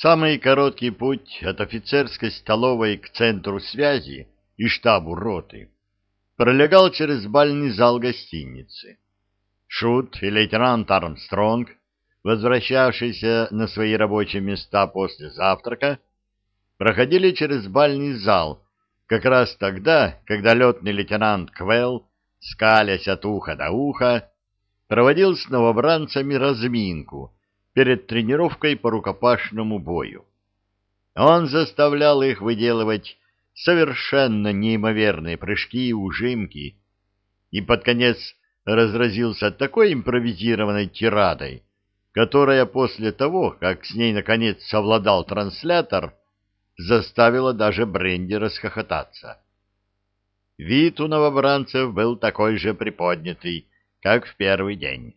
Самый короткий путь от офицерской столовой к центру связи и штабу роты пролегал через бальный зал гостиницы. Шут и лейтенант Армстронг, возвращавшиеся на свои рабочие места после завтрака, проходили через бальный зал как раз тогда, когда летный лейтенант Квелл, скалясь от уха до уха, проводил с новобранцами разминку перед тренировкой по рукопашному бою. Он заставлял их выделывать совершенно неимоверные прыжки и ужимки, и под конец разразился такой импровизированной тирадой, которая после того, как с ней наконец совладал транслятор, заставила даже Бренди расхохотаться. Вид у новобранцев был такой же приподнятый, как в первый день.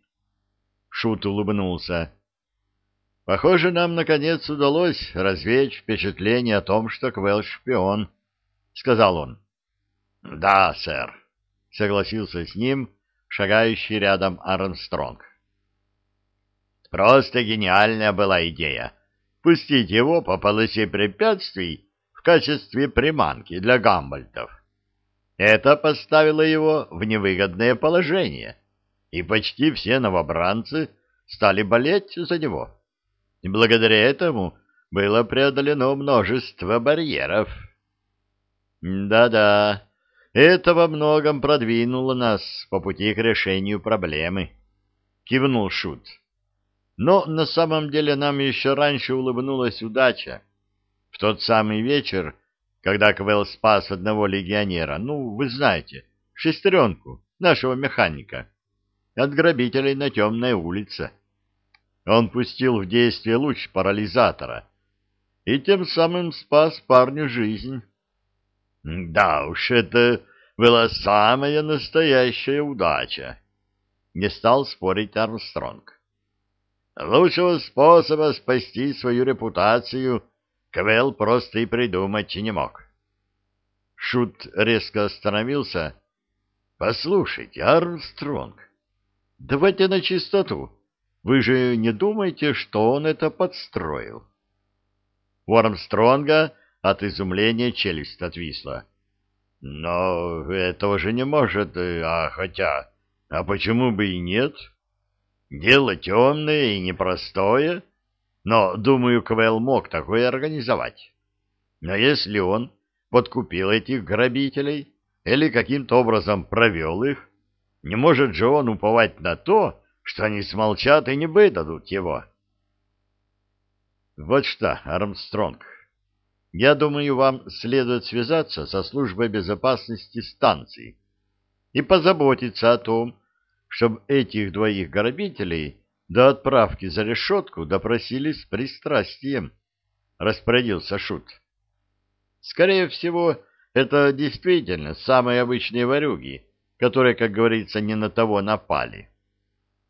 Шут улыбнулся. Похоже, нам, наконец, удалось развеять впечатление о том, что Квелл шпион, — сказал он. — Да, сэр, — согласился с ним шагающий рядом Армстронг. Просто гениальная была идея — пустить его по полосе препятствий в качестве приманки для гамбальтов. Это поставило его в невыгодное положение, и почти все новобранцы стали болеть за него. И благодаря этому было преодолено множество барьеров. Да-да, это во многом продвинуло нас по пути к решению проблемы, кивнул Шут. Но на самом деле нам еще раньше улыбнулась удача. В тот самый вечер, когда Квелл спас одного легионера, ну, вы знаете, шестеренку, нашего механика, от грабителей на темной улице. Он пустил в действие луч парализатора и тем самым спас парню жизнь. Да уж, это была самая настоящая удача. Не стал спорить Армстронг. Лучшего способа спасти свою репутацию Квелл просто и придумать не мог. Шут резко остановился. — Послушайте, Армстронг, давайте на чистоту. Вы же не думаете, что он это подстроил? У Армстронга от изумления челюсть отвисла. — Но этого же не может, а хотя... А почему бы и нет? Дело темное и непростое, но, думаю, Квелл мог такое организовать. Но если он подкупил этих грабителей или каким-то образом провел их, не может же он уповать на то, что они смолчат и не выдадут его. Вот что, Армстронг, я думаю, вам следует связаться со службой безопасности станции и позаботиться о том, чтобы этих двоих грабителей до отправки за решетку допросили с пристрастием, — распорядился Шут. Скорее всего, это действительно самые обычные ворюги, которые, как говорится, не на того напали.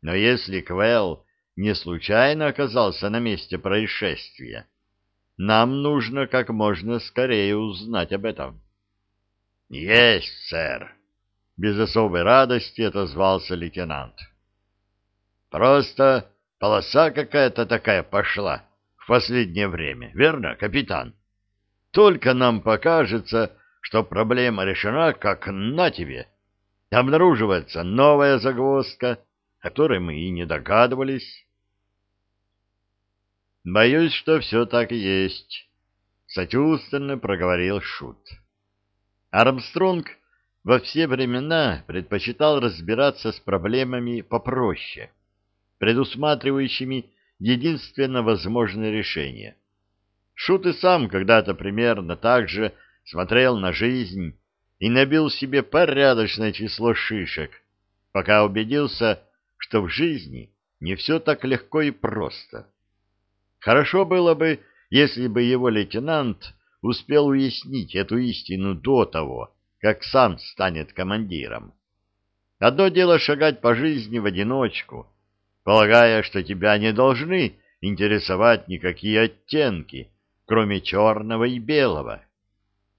Но если Квелл не случайно оказался на месте происшествия, нам нужно как можно скорее узнать об этом. — Есть, сэр! — без особой радости отозвался лейтенант. Просто полоса какая-то такая пошла в последнее время, верно, капитан? Только нам покажется, что проблема решена, как на тебе. Обнаруживается новая загвоздка, которой мы и не догадывались. Боюсь, что все так и есть, — сочувственно проговорил Шут. Армстронг во все времена предпочитал разбираться с проблемами попроще предусматривающими единственно возможное решение. Шут и сам когда-то примерно так же смотрел на жизнь и набил себе порядочное число шишек, пока убедился, что в жизни не все так легко и просто. Хорошо было бы, если бы его лейтенант успел уяснить эту истину до того, как сам станет командиром. Одно дело шагать по жизни в одиночку, полагая, что тебя не должны интересовать никакие оттенки, кроме черного и белого.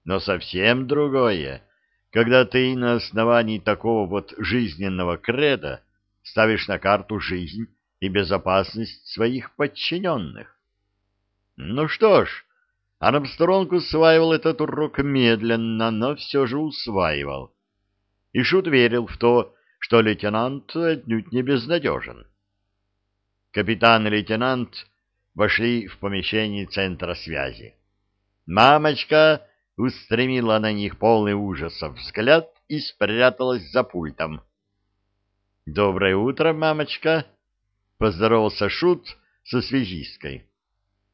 Но совсем другое, когда ты на основании такого вот жизненного креда ставишь на карту жизнь и безопасность своих подчиненных. Ну что ж, Армстронг усваивал этот урок медленно, но все же усваивал. И Шут верил в то, что лейтенант отнюдь не безнадежен. Капитан и лейтенант вошли в помещение центра связи. Мамочка устремила на них полный ужаса взгляд и спряталась за пультом. — Доброе утро, мамочка! — поздоровался Шут со связисткой.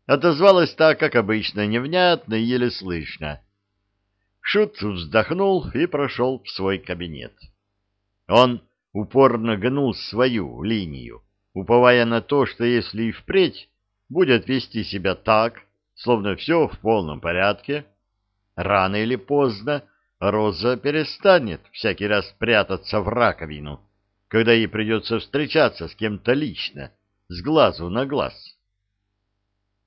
Отозвалась так, как обычно, невнятно и еле слышно. Шут вздохнул и прошел в свой кабинет. Он упорно гнул свою линию, уповая на то, что если и впредь будет вести себя так, словно все в полном порядке, рано или поздно Роза перестанет всякий раз прятаться в раковину, когда ей придется встречаться с кем-то лично, с глазу на глаз.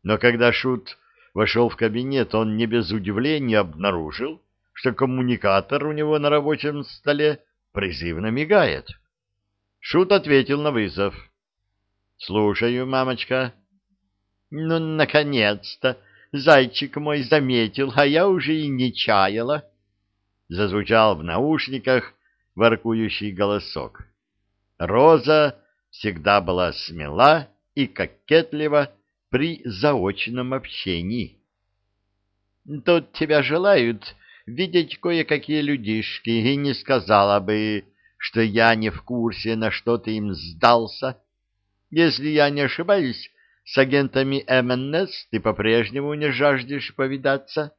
Но когда Шут вошел в кабинет, он не без удивления обнаружил, что коммуникатор у него на рабочем столе призывно мигает. Шут ответил на вызов. «Слушаю, мамочка». «Ну, наконец-то! Зайчик мой заметил, а я уже и не чаяла!» Зазвучал в наушниках воркующий голосок. Роза всегда была смела и кокетлива при заочном общении. «Тут тебя желают видеть кое-какие людишки, и не сказала бы, что я не в курсе, на что ты им сдался. Если я не ошибаюсь, с агентами МНС ты по-прежнему не жаждешь повидаться?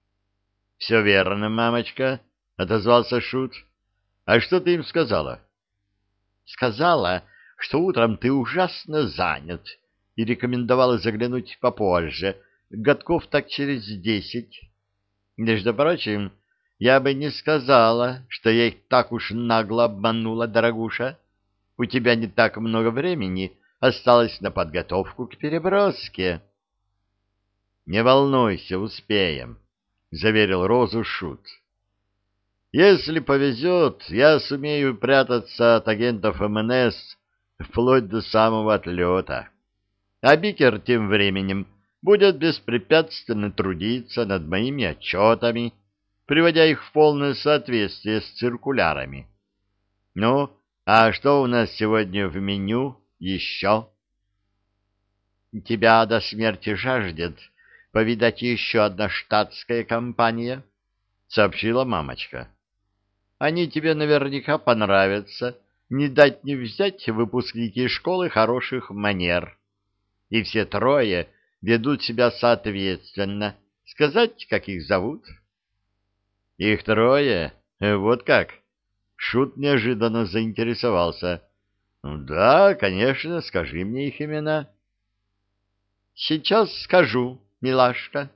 — Все верно, мамочка, — отозвался Шут. — А что ты им сказала? — Сказала, что утром ты ужасно занят и рекомендовала заглянуть попозже, годков так через десять. Между прочим, я бы не сказала, что я их так уж нагло обманула, дорогуша. У тебя не так много времени осталось на подготовку к переброске. — Не волнуйся, успеем, — заверил Розу Шут. — Если повезет, я сумею прятаться от агентов МНС вплоть до самого отлета. А Бикер тем временем будет беспрепятственно трудиться над моими отчетами, приводя их в полное соответствие с циркулярами. Ну, а что у нас сегодня в меню еще? Тебя до смерти жаждет повидать еще одна штатская компания, сообщила мамочка. Они тебе наверняка понравятся, не дать не взять выпускники школы хороших манер. И все трое — ведут себя соответственно. Сказать, как их зовут? Их трое? Вот как? Шут неожиданно заинтересовался. Да, конечно, скажи мне их имена. Сейчас скажу, милашка.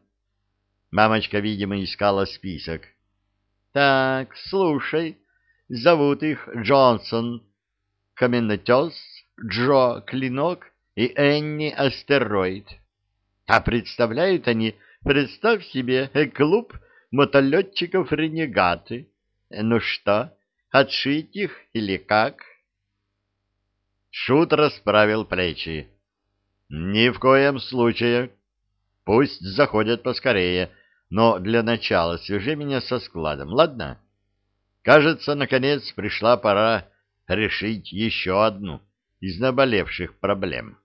Мамочка, видимо, искала список. Так, слушай, зовут их Джонсон, Каменотес, Джо Клинок и Энни Астероид. А представляют они, представь себе, клуб мотолетчиков-ренегаты. Ну что, отшить их или как? Шут расправил плечи. Ни в коем случае. Пусть заходят поскорее, но для начала свяжи меня со складом, ладно? Кажется, наконец пришла пора решить еще одну из наболевших проблем.